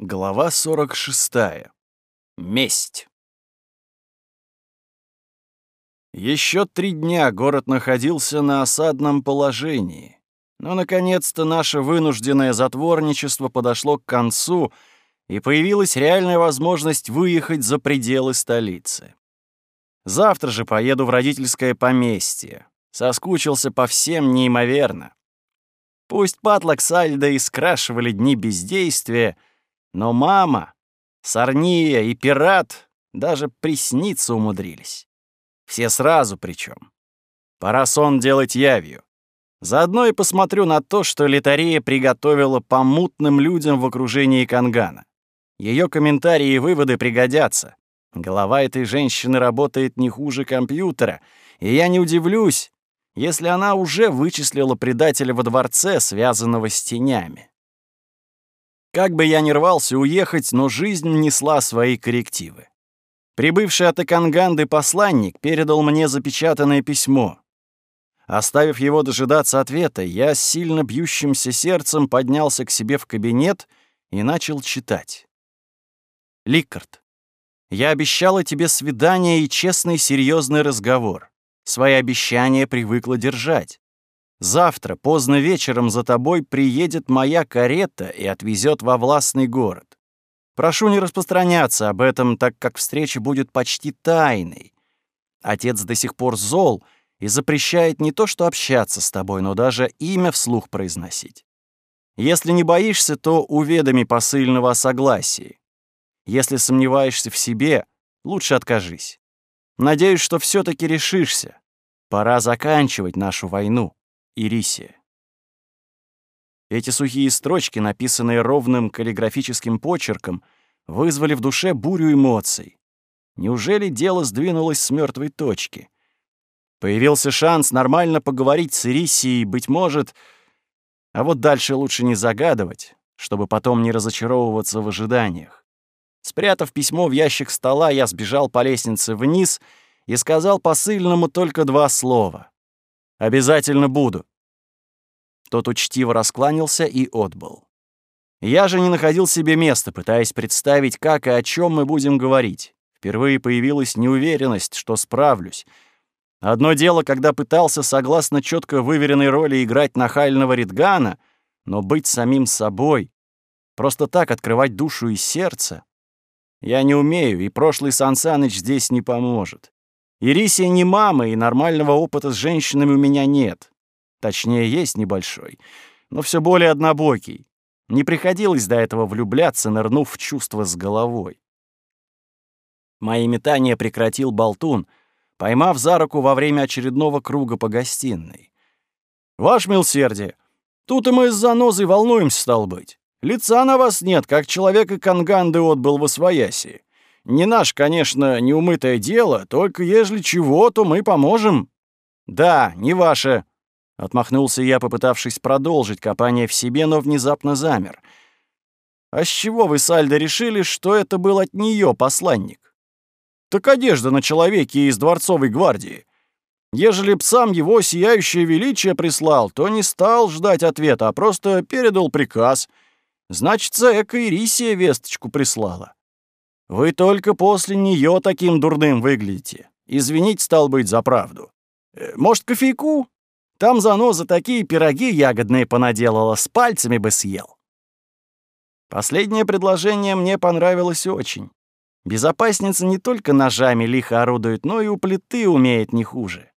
Глава 46. Месть. Еще три дня город находился на осадном положении, но, наконец-то, наше вынужденное затворничество подошло к концу, и появилась реальная возможность выехать за пределы столицы. Завтра же поеду в родительское поместье. Соскучился по всем неимоверно. Пусть Патлок с Альдой скрашивали дни бездействия — но мама, Сорния и пират даже присниться умудрились. Все сразу причем. Пора сон делать явью. Заодно и посмотрю на то, что Литарея приготовила по мутным людям в окружении Кангана. Ее комментарии и выводы пригодятся. Голова этой женщины работает не хуже компьютера, и я не удивлюсь, если она уже вычислила предателя во дворце, связанного с тенями. Как бы я ни рвался уехать, но жизнь несла свои коррективы. Прибывший от Эканганды посланник передал мне запечатанное письмо. Оставив его дожидаться ответа, я с сильно бьющимся сердцем поднялся к себе в кабинет и начал читать. Ликард, я обещала тебе свидание и честный серьезный разговор. Свои обещания привыкла держать. Завтра поздно вечером за тобой приедет моя карета и отвезет во властный город. Прошу не распространяться об этом, так как встреча будет почти тайной. Отец до сих пор зол и запрещает не то что общаться с тобой, но даже имя вслух произносить. Если не боишься, то уведоми посыльного о согласии. Если сомневаешься в себе, лучше откажись. Надеюсь, что все таки решишься. Пора заканчивать нашу войну. Ирисия. Эти сухие строчки, написанные ровным каллиграфическим почерком, вызвали в душе бурю эмоций. Неужели дело сдвинулось с мертвой точки? Появился шанс нормально поговорить с Ирисией, быть может... А вот дальше лучше не загадывать, чтобы потом не разочаровываться в ожиданиях. Спрятав письмо в ящик стола, я сбежал по лестнице вниз и сказал посыльному только два слова. «Обязательно буду». Тот учтиво раскланялся и отбыл. Я же не находил себе места, пытаясь представить, как и о чем мы будем говорить. Впервые появилась неуверенность, что справлюсь. Одно дело, когда пытался, согласно четко выверенной роли, играть нахального Ридгана, но быть самим собой, просто так открывать душу и сердце, я не умею, и прошлый Сан Саныч здесь не поможет. Ирисия не мама, и нормального опыта с женщинами у меня нет. Точнее, есть небольшой, но все более однобокий. Не приходилось до этого влюбляться, нырнув в чувство с головой. Мои метания прекратил болтун, поймав за руку во время очередного круга по гостиной. «Ваше милсердие, тут и мы с занозой волнуемся, стал быть. Лица на вас нет, как человек и Канганды отбыл во свояси. Не наш, конечно, неумытое дело, только ежели чего, то мы поможем». «Да, не ваше», Отмахнулся я, попытавшись продолжить копание в себе, но внезапно замер. «А с чего вы, Сальдо, решили, что это был от нее посланник?» «Так одежда на человеке из дворцовой гвардии. Ежели б сам его сияющее величие прислал, то не стал ждать ответа, а просто передал приказ. Значится, эко Ирисия весточку прислала. Вы только после нее таким дурным выглядите. Извинить, стал быть, за правду. Э, может, кофейку?» Там заноза такие пироги ягодные понаделала, с пальцами бы съел. Последнее предложение мне понравилось очень. Безопасница не только ножами лихо орудует, но и у плиты умеет не хуже.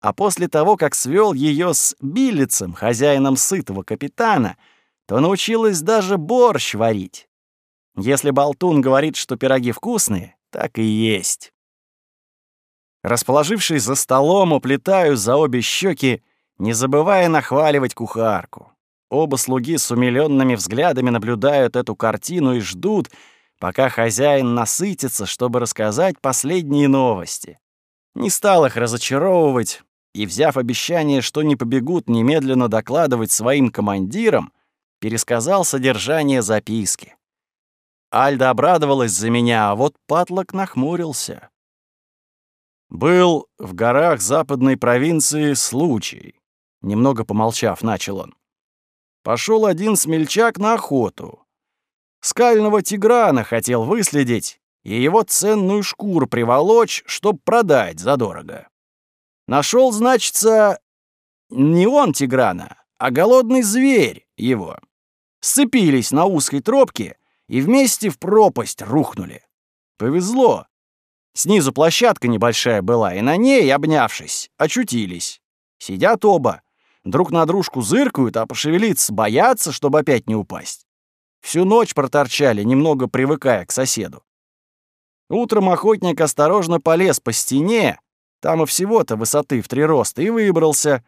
А после того, как свел ее с Билицем, хозяином сытого капитана, то научилась даже борщ варить. Если болтун говорит, что пироги вкусные, так и есть. Расположившись за столом, уплетаю за обе щеки не забывая нахваливать кухарку. Оба слуги с умилёнными взглядами наблюдают эту картину и ждут, пока хозяин насытится, чтобы рассказать последние новости. Не стал их разочаровывать, и, взяв обещание, что не побегут немедленно докладывать своим командирам, пересказал содержание записки. Альда обрадовалась за меня, а вот Патлок нахмурился. Был в горах западной провинции случай. Немного помолчав, начал он. Пошел один смельчак на охоту. Скального тиграна хотел выследить и его ценную шкуру приволочь, чтоб продать задорого. Нашел, значится, не он тиграна, а голодный зверь его. Сцепились на узкой тропке и вместе в пропасть рухнули. Повезло. Снизу площадка небольшая была, и на ней, обнявшись, очутились. Сидят оба, друг на дружку зыркают, а пошевелиться боятся, чтобы опять не упасть. Всю ночь проторчали, немного привыкая к соседу. Утром охотник осторожно полез по стене, там и всего-то высоты в три роста, и выбрался.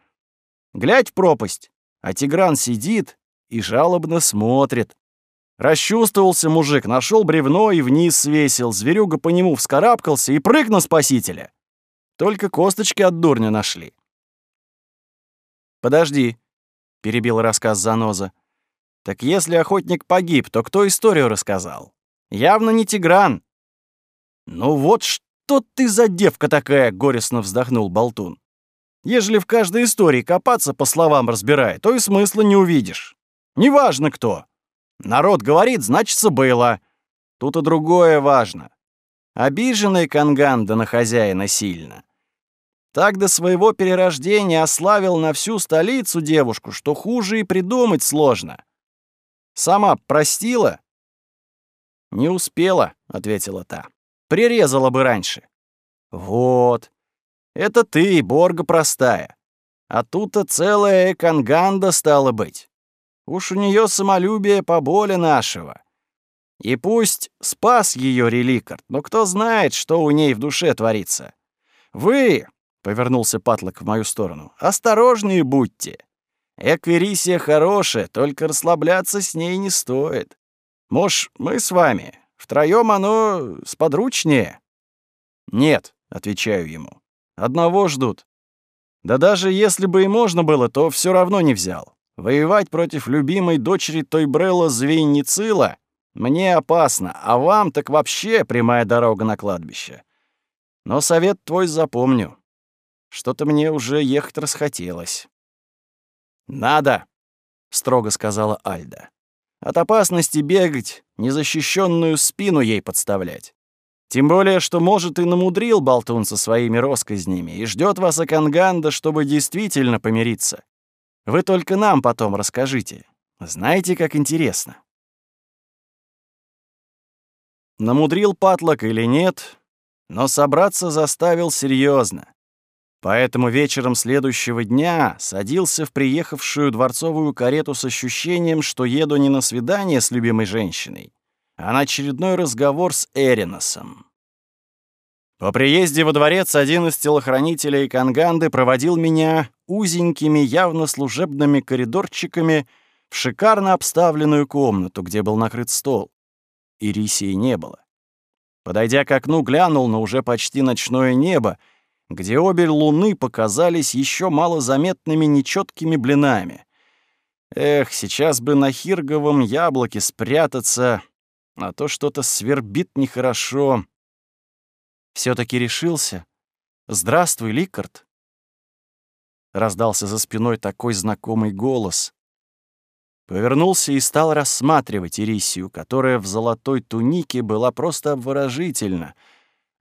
Глядь в пропасть, а Тигран сидит и жалобно смотрит. Расчувствовался мужик, нашел бревно и вниз свесил. Зверюга по нему вскарабкался и прыг на спасителя. Только косточки от дурня нашли. «Подожди», — перебил рассказ Заноза. «Так если охотник погиб, то кто историю рассказал? Явно не Тигран». «Ну вот что ты за девка такая!» — горестно вздохнул Болтун. «Ежели в каждой истории копаться по словам разбирай, то и смысла не увидишь. Неважно кто. Народ говорит, значится было. Тут и другое важно. Обиженный Канганда на хозяина сильно. Так до своего перерождения ославил на всю столицу девушку, что хуже и придумать сложно. Сама простила? Не успела, ответила та. Прирезала бы раньше. Вот. Это ты, Борга простая. А тут-то целая Эканганда стала быть. Уж у нее самолюбие поболе нашего. И пусть спас ее реликард, но кто знает, что у ней в душе творится. Вы, Повернулся Патлок в мою сторону. «Осторожнее будьте. Эквирисия хорошая, только расслабляться с ней не стоит. Может, мы с вами? Втроем оно сподручнее?» «Нет», — отвечаю ему. «Одного ждут. Да даже если бы и можно было, то все равно не взял. Воевать против любимой дочери Тойбрелла Звейницила мне опасно, а вам так вообще прямая дорога на кладбище. Но совет твой запомню. Что-то мне уже ехать расхотелось. «Надо!» — строго сказала Альда. «От опасности бегать, незащищенную спину ей подставлять. Тем более, что, может, и намудрил болтун со своими росказнями и ждет вас Аканганда, чтобы действительно помириться. Вы только нам потом расскажите. Знаете, как интересно». Намудрил Патлок или нет, но собраться заставил серьезно. Поэтому вечером следующего дня садился в приехавшую дворцовую карету с ощущением, что еду не на свидание с любимой женщиной, а на очередной разговор с Эриносом. По приезде во дворец один из телохранителей Канганды проводил меня узенькими, явно служебными коридорчиками в шикарно обставленную комнату, где был накрыт стол. Ирисии не было. Подойдя к окну, глянул на уже почти ночное небо, где обе луны показались еще малозаметными нечеткими блинами. Эх, сейчас бы на хирговом яблоке спрятаться, а то что-то свербит нехорошо. все таки решился. «Здравствуй, Ликард!» Раздался за спиной такой знакомый голос. Повернулся и стал рассматривать Ирисию, которая в золотой тунике была просто обворожительна —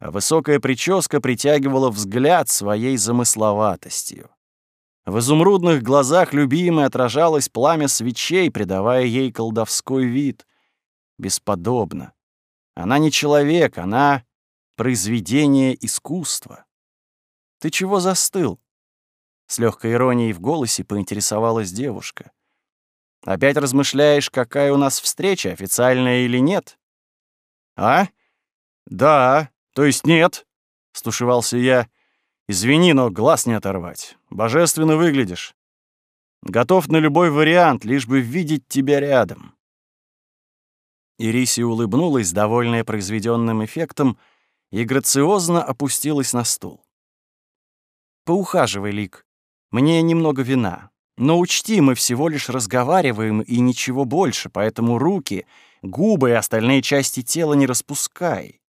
высокая прическа притягивала взгляд своей замысловатостью. В изумрудных глазах любимой отражалось пламя свечей, придавая ей колдовской вид. Бесподобно. Она не человек, она произведение искусства. «Ты чего застыл?» С легкой иронией в голосе поинтересовалась девушка. «Опять размышляешь, какая у нас встреча, официальная или нет?» «А? Да, «То есть нет?» — стушевался я. «Извини, но глаз не оторвать. Божественно выглядишь. Готов на любой вариант, лишь бы видеть тебя рядом». Ириси улыбнулась, довольная произведенным эффектом, и грациозно опустилась на стул. «Поухаживай, Лик. Мне немного вина. Но учти, мы всего лишь разговариваем и ничего больше, поэтому руки, губы и остальные части тела не распускай.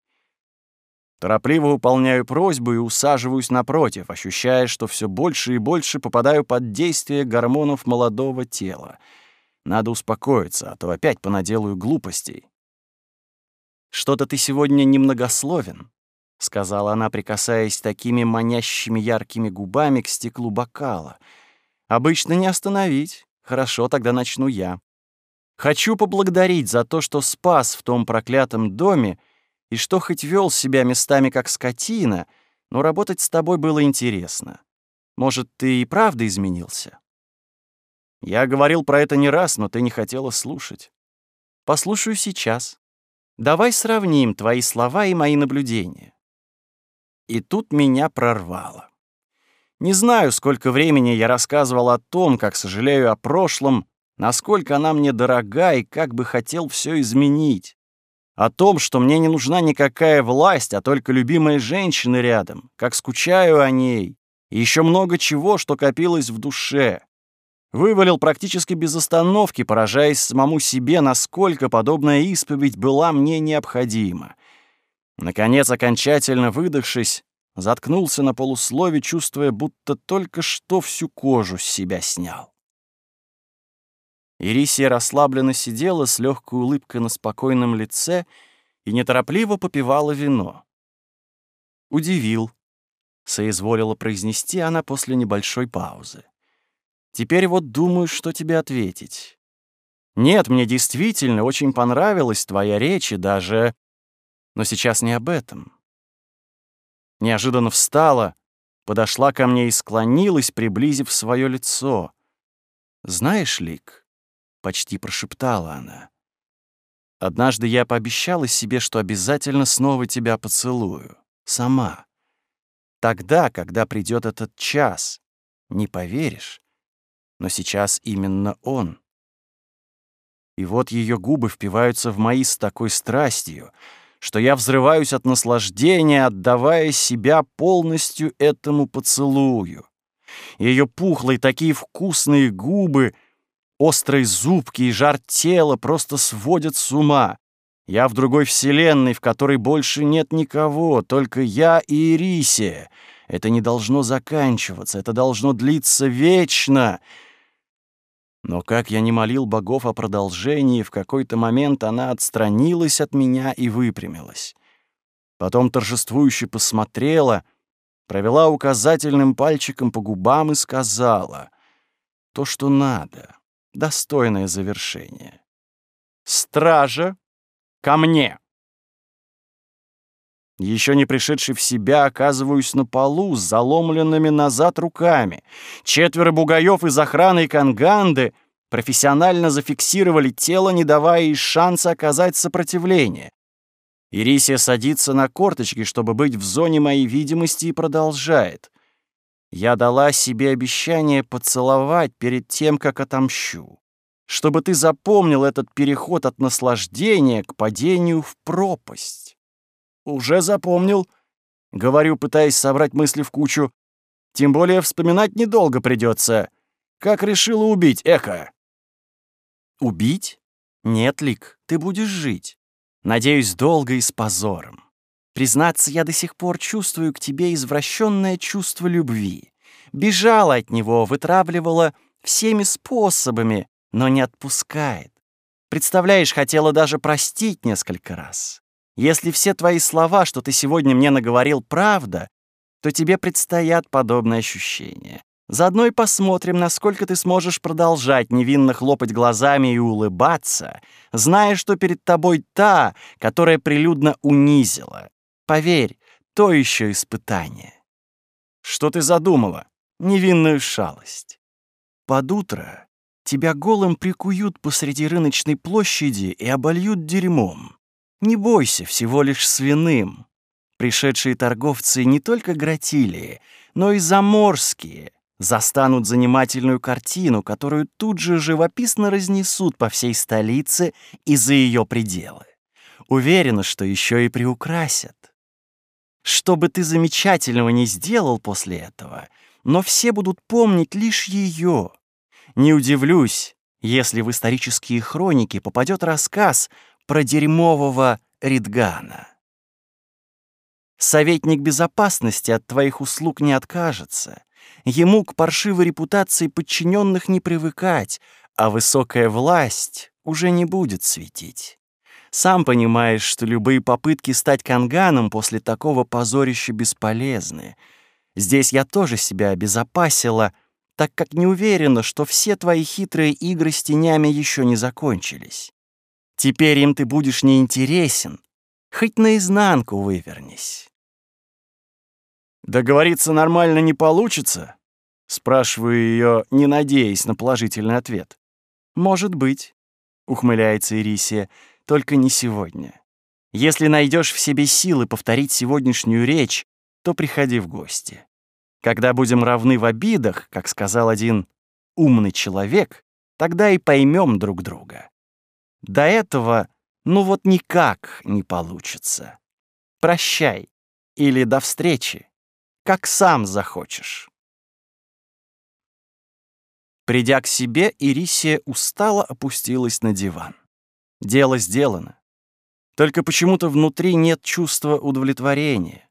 Торопливо выполняю просьбу и усаживаюсь напротив, ощущая, что все больше и больше попадаю под действие гормонов молодого тела. Надо успокоиться, а то опять понаделаю глупостей. «Что-то ты сегодня немногословен», — сказала она, прикасаясь такими манящими яркими губами к стеклу бокала. «Обычно не остановить. Хорошо, тогда начну я. Хочу поблагодарить за то, что спас в том проклятом доме и что хоть вел себя местами как скотина, но работать с тобой было интересно. Может, ты и правда изменился?» Я говорил про это не раз, но ты не хотела слушать. Послушаю сейчас. Давай сравним твои слова и мои наблюдения. И тут меня прорвало. Не знаю, сколько времени я рассказывал о том, как сожалею о прошлом, насколько она мне дорога и как бы хотел все изменить. О том, что мне не нужна никакая власть, а только любимая женщина рядом, как скучаю о ней, и еще много чего, что копилось в душе. Вывалил практически без остановки, поражаясь самому себе, насколько подобная исповедь была мне необходима. Наконец, окончательно выдохшись, заткнулся на полуслове, чувствуя, будто только что всю кожу с себя снял. Ирисия расслабленно сидела с легкой улыбкой на спокойном лице и неторопливо попивала вино. «Удивил», — соизволила произнести она после небольшой паузы. Теперь вот думаю, что тебе ответить. Нет, мне действительно очень понравилась твоя речь и даже... Но сейчас не об этом. Неожиданно встала, подошла ко мне и склонилась, приблизив свое лицо. «Знаешь, Лик», — почти прошептала она, — «однажды я пообещала себе, что обязательно снова тебя поцелую. Сама. Тогда, когда придет этот час. Не поверишь, но сейчас именно он. И вот ее губы впиваются в мои с такой страстью, что я взрываюсь от наслаждения, отдавая себя полностью этому поцелую. Ее пухлые такие вкусные губы, острые зубки и жар тела просто сводят с ума. Я в другой вселенной, в которой больше нет никого, только я и Ирисия. Это не должно заканчиваться, это должно длиться вечно. Но как я не молил богов о продолжении, в какой-то момент она отстранилась от меня и выпрямилась. Потом торжествующе посмотрела, провела указательным пальчиком по губам и сказала «То, что надо, достойное завершение. Стража, ко мне!» Еще не пришедший в себя, оказываюсь на полу с заломленными назад руками. Четверо бугаев из охраны Канганды профессионально зафиксировали тело, не давая ей шанса оказать сопротивление. Ирисия садится на корточки, чтобы быть в зоне моей видимости, и продолжает. «Я дала себе обещание поцеловать перед тем, как отомщу, чтобы ты запомнил этот переход от наслаждения к падению в пропасть». «Уже запомнил», — говорю, пытаясь собрать мысли в кучу. «Тем более вспоминать недолго придется. Как решила убить Эхо?» «Убить? Нет, Лик, ты будешь жить. Надеюсь, долго и с позором. Признаться, я до сих пор чувствую к тебе извращенное чувство любви. Бежала от него, вытравливала всеми способами, но не отпускает. Представляешь, хотела даже простить несколько раз. Если все твои слова, что ты сегодня мне наговорил, правда, то тебе предстоят подобные ощущения. Заодно и посмотрим, насколько ты сможешь продолжать невинно хлопать глазами и улыбаться, зная, что перед тобой та, которая прилюдно унизила. Поверь, то еще испытание. Что ты задумала? Невинную шалость. Под утро тебя голым прикуют посреди рыночной площади и обольют дерьмом. Не бойся, всего лишь свиным. Пришедшие торговцы не только гратилии, но и заморские застанут занимательную картину, которую тут же живописно разнесут по всей столице и за ее пределы. Уверена, что еще и приукрасят. Что бы ты замечательного не сделал после этого, но все будут помнить лишь ее. Не удивлюсь, если в исторические хроники попадет рассказ про дерьмового Ридгана. Советник безопасности от твоих услуг не откажется. Ему к паршивой репутации подчиненных не привыкать, а высокая власть уже не будет светить. Сам понимаешь, что любые попытки стать канганом после такого позорища бесполезны. Здесь я тоже себя обезопасила, так как не уверена, что все твои хитрые игры с тенями еще не закончились. Теперь им ты будешь неинтересен, хоть наизнанку вывернись. Договориться нормально не получится? Спрашиваю ее, не надеясь на положительный ответ. Может быть, ухмыляется Ирисия, только не сегодня. Если найдешь в себе силы повторить сегодняшнюю речь, то приходи в гости. Когда будем равны в обидах, как сказал один умный человек, тогда и поймем друг друга. До этого ну вот никак не получится. Прощай или до встречи, как сам захочешь. Придя к себе, Ирисия устало опустилась на диван. Дело сделано. Только почему-то внутри нет чувства удовлетворения.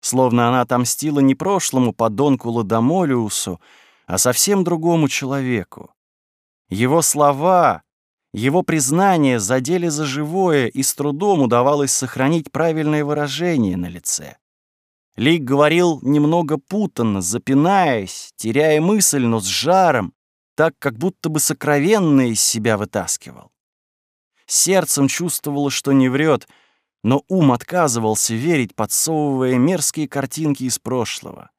Словно она отомстила не прошлому подонку Ладомолиусу, а совсем другому человеку. Его слова, его признание задели за живое, и с трудом удавалось сохранить правильное выражение на лице. Лик говорил немного путанно, запинаясь, теряя мысль, но с жаром, так, как будто бы сокровенное из себя вытаскивал. Сердцем чувствовало, что не врет, но ум отказывался верить, подсовывая мерзкие картинки из прошлого.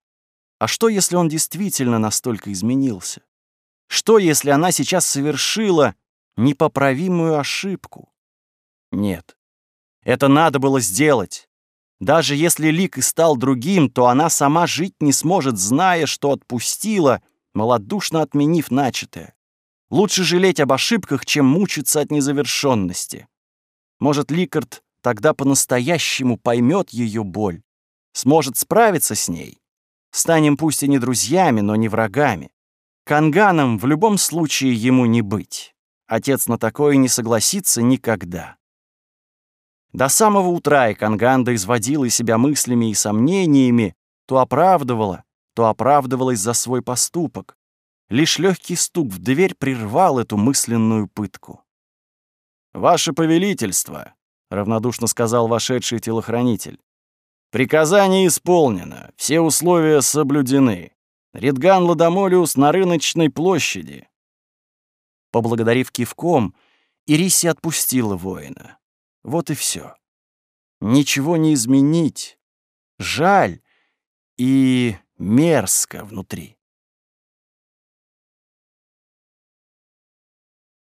А что, если он действительно настолько изменился? Что, если она сейчас совершила непоправимую ошибку? Нет, это надо было сделать. Даже если Лик и стал другим, то она сама жить не сможет, зная, что отпустила, малодушно отменив начатое. Лучше жалеть об ошибках, чем мучиться от незавершенности. Может, Ликард тогда по-настоящему поймет ее боль, сможет справиться с ней. Станем пусть и не друзьями, но не врагами. Канганом в любом случае ему не быть. Отец на такое не согласится никогда. До самого утра и Канганда изводила себя мыслями и сомнениями, то оправдывала, то оправдывалась за свой поступок. Лишь легкий стук в дверь прервал эту мысленную пытку. «Ваше повелительство», — равнодушно сказал вошедший телохранитель. «Приказание исполнено, все условия соблюдены. Ридган Ладомолиус на рыночной площади». Поблагодарив кивком, Ириси отпустила воина. Вот и все. Ничего не изменить. Жаль и мерзко внутри.